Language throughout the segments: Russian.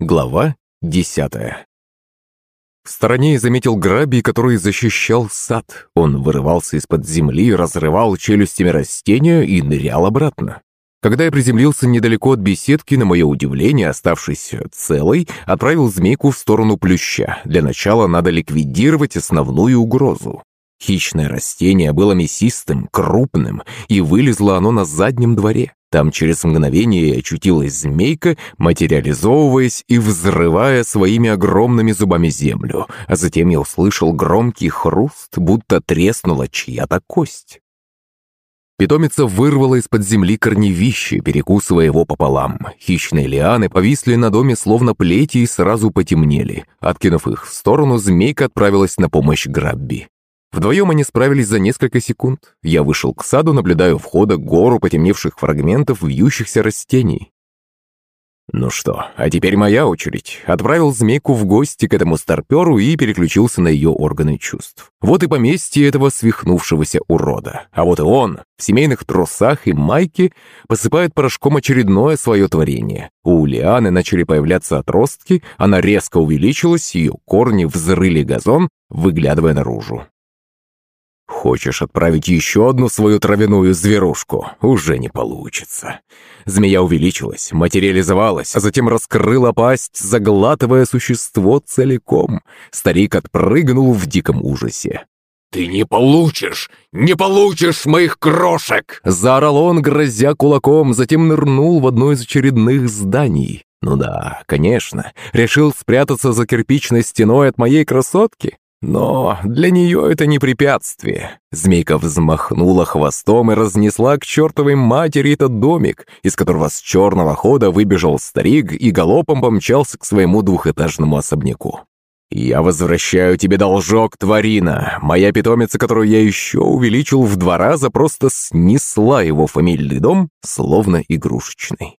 Глава десятая В стороне я заметил граби, который защищал сад. Он вырывался из-под земли, разрывал челюстями растения и нырял обратно. Когда я приземлился недалеко от беседки, на мое удивление, оставшись целой, отправил змейку в сторону плюща. Для начала надо ликвидировать основную угрозу. Хищное растение было мясистым, крупным, и вылезло оно на заднем дворе. Там через мгновение очутилась змейка, материализовываясь и взрывая своими огромными зубами землю, а затем я услышал громкий хруст, будто треснула чья-то кость. Питомица вырвала из-под земли корневище, перекусывая его пополам. Хищные лианы повисли на доме словно плети и сразу потемнели. Откинув их в сторону, змейка отправилась на помощь Грабби. Вдвоем они справились за несколько секунд. Я вышел к саду, наблюдая входа гору потемневших фрагментов вьющихся растений. Ну что, а теперь моя очередь. Отправил змейку в гости к этому старперу и переключился на ее органы чувств. Вот и поместье этого свихнувшегося урода. А вот и он, в семейных трусах и майке, посыпает порошком очередное свое творение. У Лианы начали появляться отростки, она резко увеличилась, ее корни взрыли газон, выглядывая наружу. Хочешь отправить еще одну свою травяную зверушку? Уже не получится. Змея увеличилась, материализовалась, а затем раскрыла пасть, заглатывая существо целиком. Старик отпрыгнул в диком ужасе. «Ты не получишь! Не получишь моих крошек!» Заорал он, грозя кулаком, затем нырнул в одно из очередных зданий. Ну да, конечно, решил спрятаться за кирпичной стеной от моей красотки. Но для нее это не препятствие. Змейка взмахнула хвостом и разнесла к чертовой матери этот домик, из которого с черного хода выбежал старик и галопом помчался к своему двухэтажному особняку. «Я возвращаю тебе должок, тварина. Моя питомица, которую я еще увеличил в два раза, просто снесла его фамильный дом, словно игрушечный».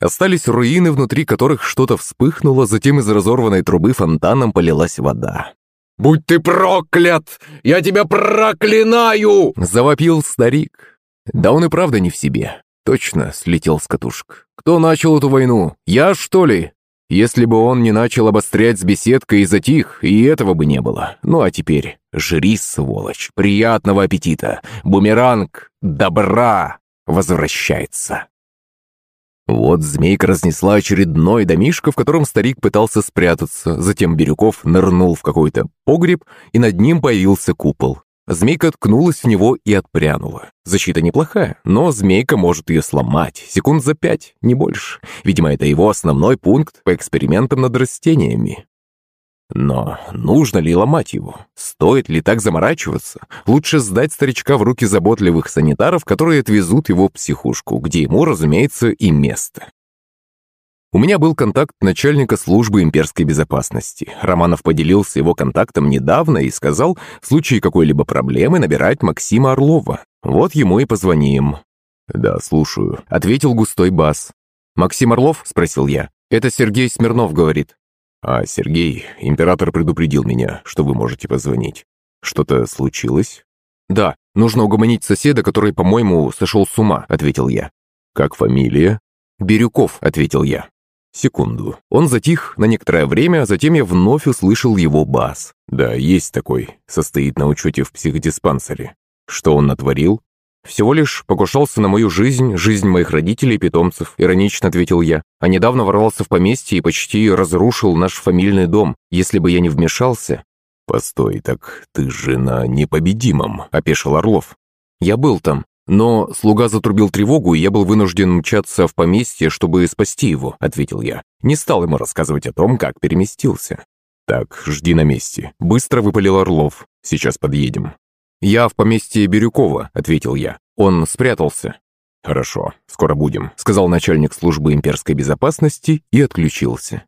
Остались руины, внутри которых что-то вспыхнуло, затем из разорванной трубы фонтаном полилась вода. «Будь ты проклят! Я тебя проклинаю!» Завопил старик. Да он и правда не в себе. Точно слетел с катушек. Кто начал эту войну? Я, что ли? Если бы он не начал обострять с беседкой и затих, и этого бы не было. Ну а теперь жри, сволочь, приятного аппетита. Бумеранг добра возвращается. Вот змейка разнесла очередной домишко, в котором старик пытался спрятаться. Затем Бирюков нырнул в какой-то погреб, и над ним появился купол. Змейка ткнулась в него и отпрянула. Защита неплохая, но змейка может ее сломать. Секунд за пять, не больше. Видимо, это его основной пункт по экспериментам над растениями. Но нужно ли ломать его? Стоит ли так заморачиваться? Лучше сдать старичка в руки заботливых санитаров, которые отвезут его в психушку, где ему, разумеется, и место. У меня был контакт начальника службы имперской безопасности. Романов поделился его контактом недавно и сказал, в случае какой-либо проблемы набирать Максима Орлова. Вот ему и позвоним. «Да, слушаю», — ответил густой бас. «Максим Орлов?» — спросил я. «Это Сергей Смирнов говорит». «А, Сергей, император предупредил меня, что вы можете позвонить. Что-то случилось?» «Да, нужно угомонить соседа, который, по-моему, сошел с ума», — ответил я. «Как фамилия?» «Бирюков», — ответил я. Секунду. Он затих на некоторое время, а затем я вновь услышал его бас. «Да, есть такой. Состоит на учете в психодиспансере. Что он натворил?» «Всего лишь покушался на мою жизнь, жизнь моих родителей и питомцев», — иронично ответил я. «А недавно ворвался в поместье и почти разрушил наш фамильный дом. Если бы я не вмешался...» «Постой, так ты же на непобедимом», — опешил Орлов. «Я был там, но слуга затрубил тревогу, и я был вынужден мчаться в поместье, чтобы спасти его», — ответил я. Не стал ему рассказывать о том, как переместился. «Так, жди на месте», — быстро выпалил Орлов. «Сейчас подъедем». «Я в поместье Бирюкова», — ответил я. «Он спрятался». «Хорошо, скоро будем», — сказал начальник службы имперской безопасности и отключился.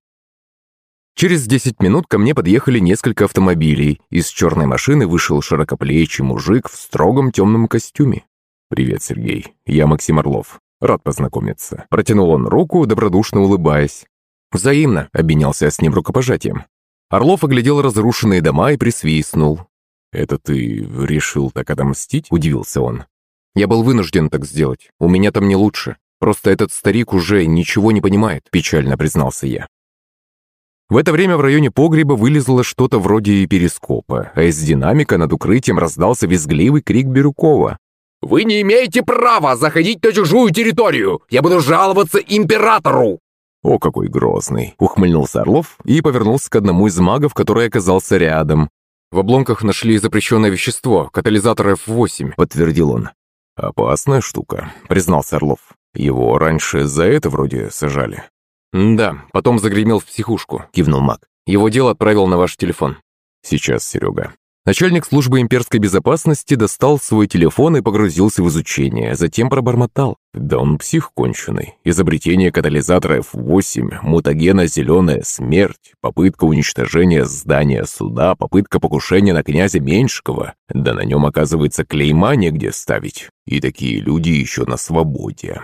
Через 10 минут ко мне подъехали несколько автомобилей. Из черной машины вышел широкоплечий мужик в строгом темном костюме. «Привет, Сергей. Я Максим Орлов. Рад познакомиться». Протянул он руку, добродушно улыбаясь. «Взаимно», — обменялся с ним рукопожатием. Орлов оглядел разрушенные дома и присвистнул. «Это ты решил так отомстить?» – удивился он. «Я был вынужден так сделать. У меня там не лучше. Просто этот старик уже ничего не понимает», – печально признался я. В это время в районе погреба вылезло что-то вроде перископа, а из динамика над укрытием раздался визгливый крик Бирюкова. «Вы не имеете права заходить на чужую территорию! Я буду жаловаться императору!» «О, какой грозный!» — ухмыльнулся Орлов и повернулся к одному из магов, который оказался рядом. «В обломках нашли запрещенное вещество, катализатор F8», — подтвердил он. «Опасная штука», — признался Орлов. «Его раньше за это вроде сажали». «Да, потом загремел в психушку», — кивнул маг. «Его дело отправил на ваш телефон». «Сейчас, Серега». Начальник службы имперской безопасности достал свой телефон и погрузился в изучение, затем пробормотал. Да он псих конченый. Изобретение катализатора F8, мутагена «Зеленая смерть», попытка уничтожения здания суда, попытка покушения на князя Меньшикова. Да на нем, оказывается, клейма негде ставить. И такие люди еще на свободе.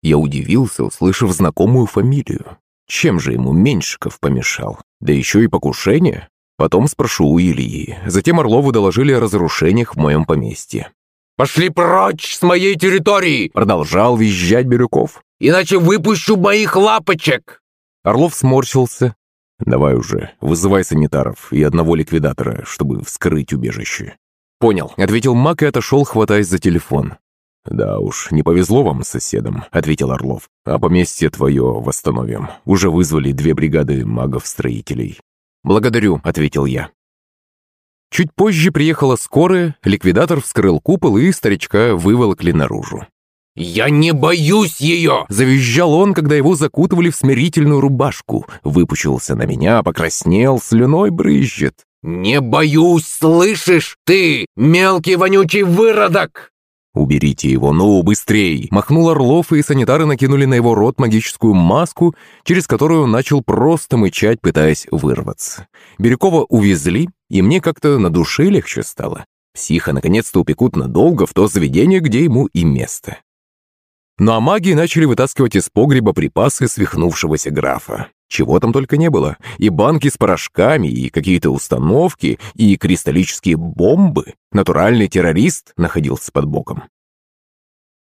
Я удивился, услышав знакомую фамилию. Чем же ему Меньшиков помешал? Да еще и покушение? Потом спрошу у Ильи. Затем Орлову доложили о разрушениях в моем поместье. «Пошли прочь с моей территории!» Продолжал визжать Бирюков. «Иначе выпущу моих лапочек!» Орлов сморщился. «Давай уже, вызывай санитаров и одного ликвидатора, чтобы вскрыть убежище». «Понял», — ответил Мак и отошел, хватаясь за телефон. «Да уж, не повезло вам с соседом», — ответил Орлов. «А поместье твое восстановим. Уже вызвали две бригады магов-строителей. «Благодарю», — ответил я. Чуть позже приехала скорая, ликвидатор вскрыл купол и старичка выволокли наружу. «Я не боюсь ее!» Завизжал он, когда его закутывали в смирительную рубашку. Выпучился на меня, покраснел, слюной брызжет. «Не боюсь, слышишь? Ты, мелкий вонючий выродок!» «Уберите его, ну, быстрей!» Махнул Орлов, и санитары накинули на его рот магическую маску, через которую он начал просто мычать, пытаясь вырваться. Бирюкова увезли, и мне как-то на душе легче стало. Психа наконец-то упекут надолго в то заведение, где ему и место. Ну а маги начали вытаскивать из погреба припасы свихнувшегося графа. Чего там только не было. И банки с порошками, и какие-то установки, и кристаллические бомбы. Натуральный террорист находился под боком.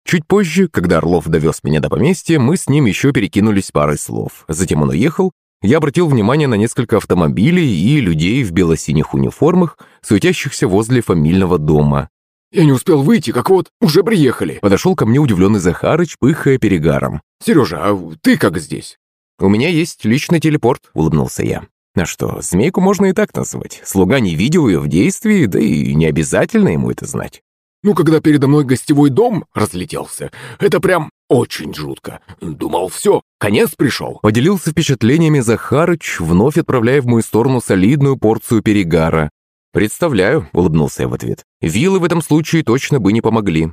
Чуть позже, когда Орлов довез меня до поместья, мы с ним еще перекинулись парой слов. Затем он уехал. Я обратил внимание на несколько автомобилей и людей в бело-синих униформах, суетящихся возле фамильного дома. «Я не успел выйти, как вот уже приехали». Подошел ко мне удивленный Захарыч, пыхая перегаром. «Сережа, а ты как здесь?» «У меня есть личный телепорт», — улыбнулся я. А что, змейку можно и так назвать. Слуга не видел ее в действии, да и не обязательно ему это знать. Ну, когда передо мной гостевой дом разлетелся, это прям очень жутко. Думал, все, конец пришел. Поделился впечатлениями Захарыч, вновь отправляя в мою сторону солидную порцию перегара. «Представляю», — улыбнулся я в ответ. «Вилы в этом случае точно бы не помогли».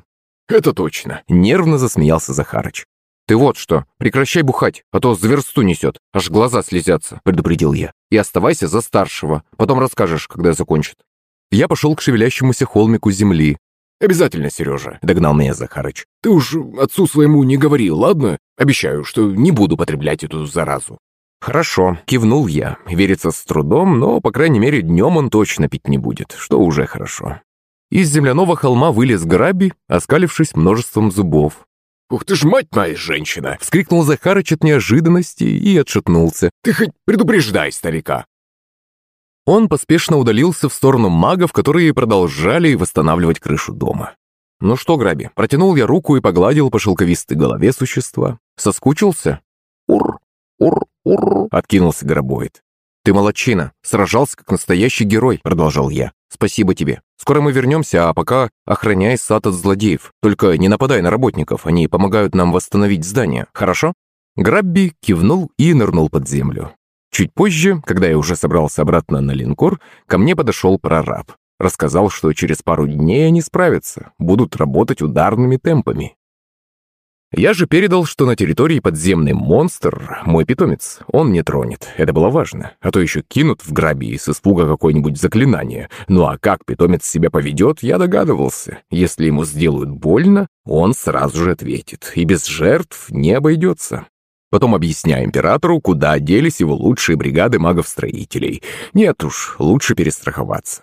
«Это точно», — нервно засмеялся Захарыч. «Ты вот что, прекращай бухать, а то зверсту несет, аж глаза слезятся», — предупредил я. «И оставайся за старшего, потом расскажешь, когда закончит». Я пошел к шевелящемуся холмику земли. «Обязательно, Сережа», — догнал меня Захарыч. «Ты уж отцу своему не говори, ладно? Обещаю, что не буду потреблять эту заразу». «Хорошо», — кивнул я. Верится с трудом, но, по крайней мере, днем он точно пить не будет, что уже хорошо. Из земляного холма вылез Граби, оскалившись множеством зубов. «Ух ты ж, мать моя женщина!» — вскрикнул Захарыч от неожиданности и отшатнулся. «Ты хоть предупреждай старика!» Он поспешно удалился в сторону магов, которые продолжали восстанавливать крышу дома. «Ну что, Граби?» Протянул я руку и погладил по шелковистой голове существа. «Соскучился?» «Ур! Ур! Ур!» — откинулся гробоид. «Ты молодчина, сражался как настоящий герой», — продолжал я. «Спасибо тебе. Скоро мы вернемся, а пока охраняй сад от злодеев. Только не нападай на работников, они помогают нам восстановить здание, хорошо?» Грабби кивнул и нырнул под землю. Чуть позже, когда я уже собрался обратно на линкор, ко мне подошел прораб. Рассказал, что через пару дней они справятся, будут работать ударными темпами. Я же передал, что на территории подземный монстр, мой питомец, он не тронет. Это было важно. А то еще кинут в граби с испуга какое-нибудь заклинание. Ну а как питомец себя поведет, я догадывался. Если ему сделают больно, он сразу же ответит. И без жертв не обойдется. Потом объясняю императору, куда делись его лучшие бригады магов-строителей. Нет уж, лучше перестраховаться.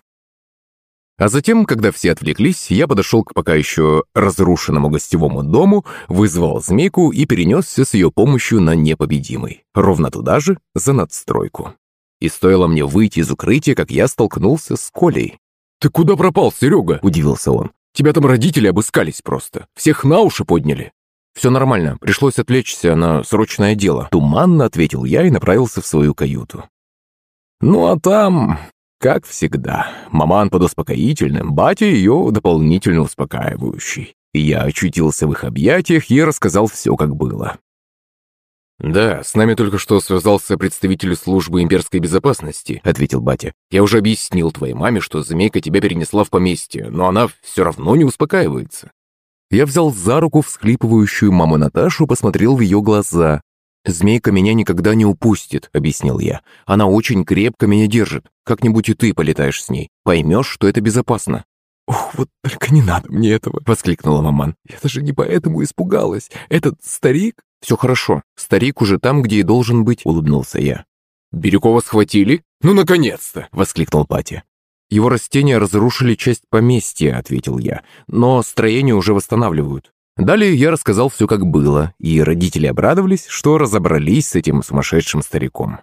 А затем, когда все отвлеклись, я подошел к пока еще разрушенному гостевому дому, вызвал змейку и перенесся с ее помощью на непобедимый. Ровно туда же, за надстройку. И стоило мне выйти из укрытия, как я столкнулся с Колей. «Ты куда пропал, Серега?» – удивился он. «Тебя там родители обыскались просто. Всех на уши подняли». «Все нормально. Пришлось отвлечься на срочное дело». Туманно ответил я и направился в свою каюту. Ну а там как всегда, маман под успокоительным, батя ее дополнительно успокаивающий. Я очутился в их объятиях и рассказал все, как было. «Да, с нами только что связался представитель службы имперской безопасности», — ответил батя. «Я уже объяснил твоей маме, что змейка тебя перенесла в поместье, но она все равно не успокаивается». Я взял за руку всхлипывающую маму Наташу, посмотрел в ее глаза. «Змейка меня никогда не упустит», — объяснил я. «Она очень крепко меня держит. Как-нибудь и ты полетаешь с ней. Поймешь, что это безопасно». «Ох, вот только не надо мне этого!» — воскликнула маман. «Я даже не поэтому испугалась. Этот старик...» «Все хорошо. Старик уже там, где и должен быть», — улыбнулся я. «Бирюкова схватили? Ну, наконец-то!» — воскликнул Патя. «Его растения разрушили часть поместья», — ответил я. «Но строение уже восстанавливают. Далее я рассказал все как было, и родители обрадовались, что разобрались с этим сумасшедшим стариком.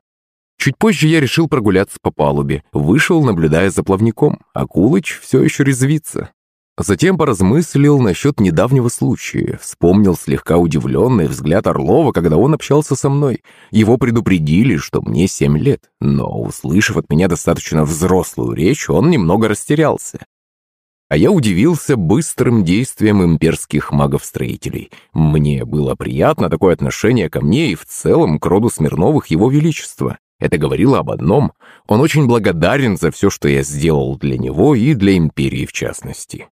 Чуть позже я решил прогуляться по палубе, вышел, наблюдая за плавником, а Кулыч все еще резвится. Затем поразмыслил насчет недавнего случая, вспомнил слегка удивленный взгляд Орлова, когда он общался со мной. Его предупредили, что мне семь лет, но, услышав от меня достаточно взрослую речь, он немного растерялся. А я удивился быстрым действием имперских магов-строителей. Мне было приятно такое отношение ко мне и в целом к роду Смирновых его величества. Это говорило об одном. Он очень благодарен за все, что я сделал для него и для империи в частности.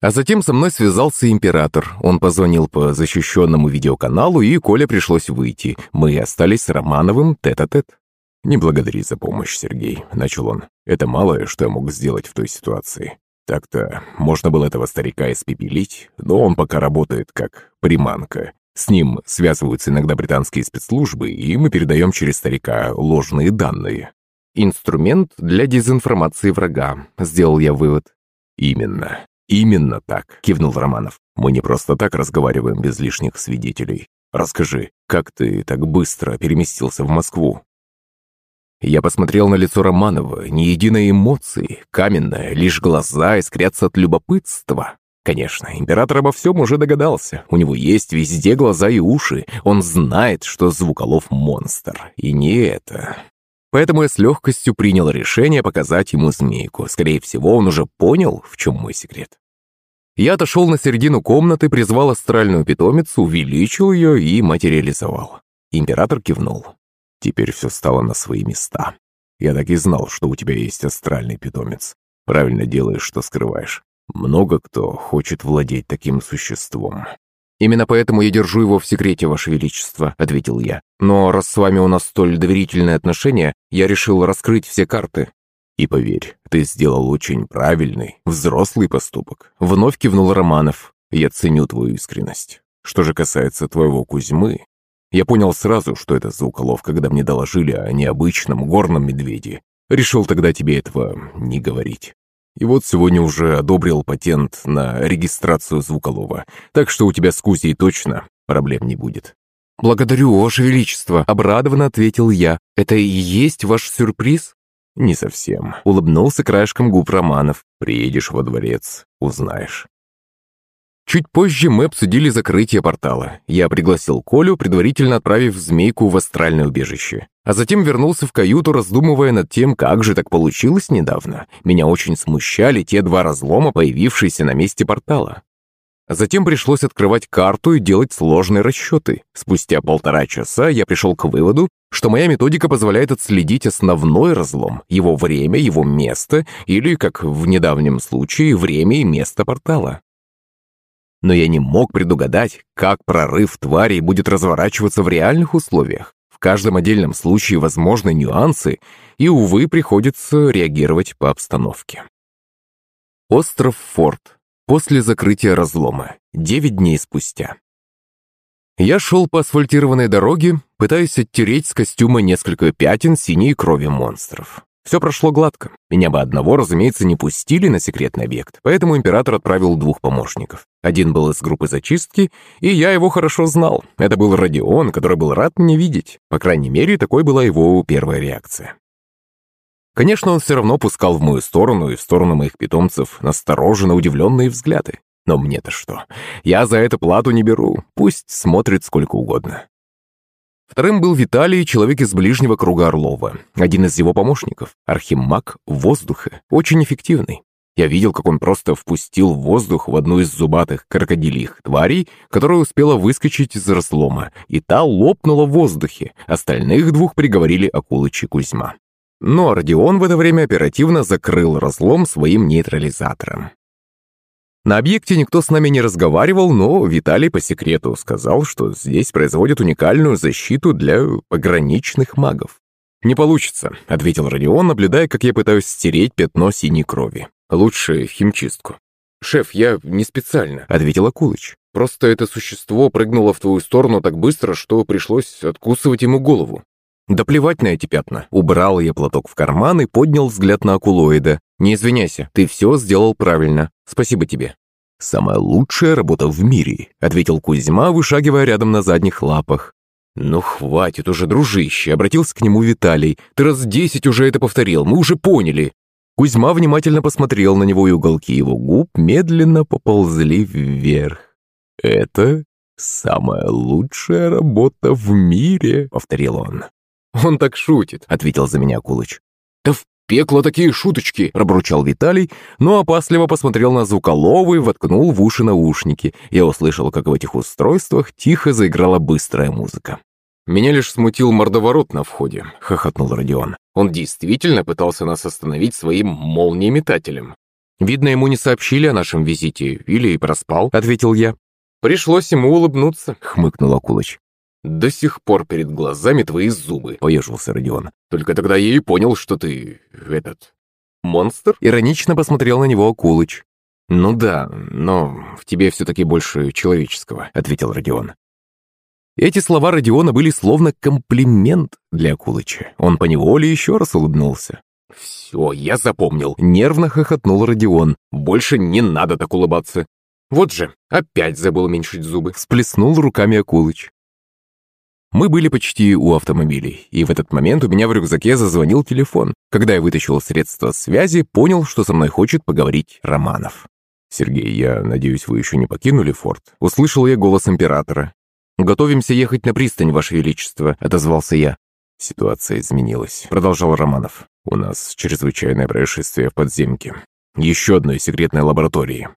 А затем со мной связался император. Он позвонил по защищенному видеоканалу, и Коля пришлось выйти. Мы остались с Романовым тет-а-тет. -тет. «Не благодари за помощь, Сергей», — начал он. «Это малое, что я мог сделать в той ситуации. Так-то можно было этого старика испепелить, но он пока работает как приманка. С ним связываются иногда британские спецслужбы, и мы передаем через старика ложные данные. «Инструмент для дезинформации врага», — сделал я вывод. «Именно. Именно так», — кивнул Романов. «Мы не просто так разговариваем без лишних свидетелей. Расскажи, как ты так быстро переместился в Москву?» Я посмотрел на лицо Романова, ни единой эмоции, каменное, лишь глаза искрятся от любопытства. Конечно, император обо всем уже догадался. У него есть везде глаза и уши. Он знает, что Звуколов монстр. И не это. Поэтому я с легкостью принял решение показать ему змейку. Скорее всего, он уже понял, в чем мой секрет. Я отошел на середину комнаты, призвал астральную питомицу, увеличил ее и материализовал. Император кивнул. Теперь все стало на свои места. Я так и знал, что у тебя есть астральный питомец. Правильно делаешь, что скрываешь. Много кто хочет владеть таким существом. «Именно поэтому я держу его в секрете, Ваше Величество», — ответил я. «Но раз с вами у нас столь доверительные отношения, я решил раскрыть все карты». «И поверь, ты сделал очень правильный, взрослый поступок», — вновь кивнул Романов. «Я ценю твою искренность. Что же касается твоего Кузьмы, я понял сразу, что это Звуколов, когда мне доложили о необычном горном медведе. Решил тогда тебе этого не говорить. И вот сегодня уже одобрил патент на регистрацию Звуколова, так что у тебя с Кузей точно проблем не будет». «Благодарю, Ваше Величество», — обрадованно ответил я. «Это и есть ваш сюрприз?» «Не совсем», — улыбнулся краешком губ Романов. «Приедешь во дворец, узнаешь». Чуть позже мы обсудили закрытие портала. Я пригласил Колю, предварительно отправив змейку в астральное убежище. А затем вернулся в каюту, раздумывая над тем, как же так получилось недавно. Меня очень смущали те два разлома, появившиеся на месте портала. Затем пришлось открывать карту и делать сложные расчеты. Спустя полтора часа я пришел к выводу, что моя методика позволяет отследить основной разлом, его время, его место, или, как в недавнем случае, время и место портала но я не мог предугадать, как прорыв тварей будет разворачиваться в реальных условиях. В каждом отдельном случае возможны нюансы, и, увы, приходится реагировать по обстановке. Остров Форт. После закрытия разлома. Девять дней спустя. Я шел по асфальтированной дороге, пытаясь оттереть с костюма несколько пятен синей крови монстров. Все прошло гладко. Меня бы одного, разумеется, не пустили на секретный объект, поэтому император отправил двух помощников. Один был из группы зачистки, и я его хорошо знал. Это был Родион, который был рад меня видеть. По крайней мере, такой была его первая реакция. Конечно, он все равно пускал в мою сторону и в сторону моих питомцев настороженно удивленные взгляды. Но мне-то что? Я за это плату не беру. Пусть смотрит сколько угодно. Вторым был Виталий, человек из ближнего круга Орлова. Один из его помощников. Архимаг воздуха. Очень эффективный. Я видел, как он просто впустил воздух в одну из зубатых крокодильих тварей, которая успела выскочить из разлома, и та лопнула в воздухе. Остальных двух приговорили Акулыч и Кузьма. Но Родион в это время оперативно закрыл разлом своим нейтрализатором. На объекте никто с нами не разговаривал, но Виталий по секрету сказал, что здесь производят уникальную защиту для пограничных магов. «Не получится», — ответил Родион, наблюдая, как я пытаюсь стереть пятно синей крови. «Лучше химчистку». «Шеф, я не специально», — ответил Акулыч. «Просто это существо прыгнуло в твою сторону так быстро, что пришлось откусывать ему голову». «Да плевать на эти пятна». Убрал я платок в карман и поднял взгляд на акулоида. «Не извиняйся, ты все сделал правильно. Спасибо тебе». «Самая лучшая работа в мире», — ответил Кузьма, вышагивая рядом на задних лапах. «Ну хватит уже, дружище», — обратился к нему Виталий. «Ты раз десять уже это повторил, мы уже поняли». Кузьма внимательно посмотрел на него, и уголки его губ медленно поползли вверх. «Это самая лучшая работа в мире», — повторил он. «Он так шутит», — ответил за меня Кулыч. «Да в пекло такие шуточки!» – пробурчал Виталий, но опасливо посмотрел на звуколова и воткнул в уши наушники. Я услышал, как в этих устройствах тихо заиграла быстрая музыка. «Меня лишь смутил мордоворот на входе», — хохотнул Родион. «Он действительно пытался нас остановить своим молниеметателем». «Видно, ему не сообщили о нашем визите, или и проспал», — ответил я. «Пришлось ему улыбнуться», — хмыкнул Акулыч. «До сих пор перед глазами твои зубы», — поежился Родион. «Только тогда я и понял, что ты... этот... монстр?» Иронично посмотрел на него Акулыч. «Ну да, но в тебе все-таки больше человеческого», — ответил Родион. Эти слова Родиона были словно комплимент для Акулыча. Он поневоле еще раз улыбнулся. «Все, я запомнил», — нервно хохотнул Родион. «Больше не надо так улыбаться». «Вот же, опять забыл уменьшить зубы», — всплеснул руками Акулыч. Мы были почти у автомобилей, и в этот момент у меня в рюкзаке зазвонил телефон. Когда я вытащил средства связи, понял, что со мной хочет поговорить Романов. «Сергей, я надеюсь, вы еще не покинули форт?» Услышал я голос императора. «Готовимся ехать на пристань, Ваше Величество», — отозвался я. «Ситуация изменилась», — продолжал Романов. «У нас чрезвычайное происшествие в подземке. Еще одной секретной лаборатории».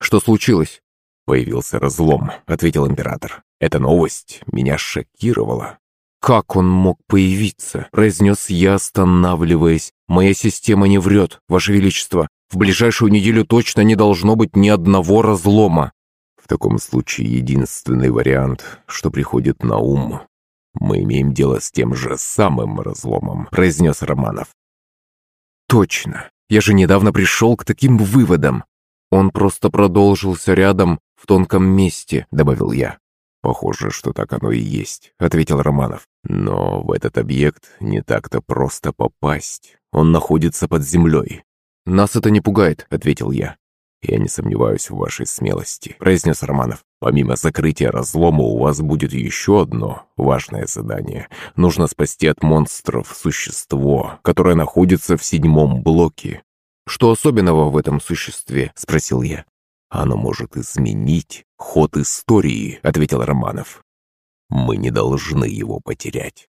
«Что случилось?» «Появился разлом», — ответил император. Эта новость меня шокировала. «Как он мог появиться?» – произнес я, останавливаясь. «Моя система не врет, Ваше Величество. В ближайшую неделю точно не должно быть ни одного разлома». В таком случае единственный вариант, что приходит на ум. «Мы имеем дело с тем же самым разломом», – произнес Романов. «Точно. Я же недавно пришел к таким выводам. Он просто продолжился рядом, в тонком месте», – добавил я. «Похоже, что так оно и есть», — ответил Романов. «Но в этот объект не так-то просто попасть. Он находится под землей». «Нас это не пугает», — ответил я. «Я не сомневаюсь в вашей смелости», — произнес Романов. «Помимо закрытия разлома у вас будет еще одно важное задание. Нужно спасти от монстров существо, которое находится в седьмом блоке». «Что особенного в этом существе?» — спросил я. «Оно может изменить ход истории», — ответил Романов. «Мы не должны его потерять».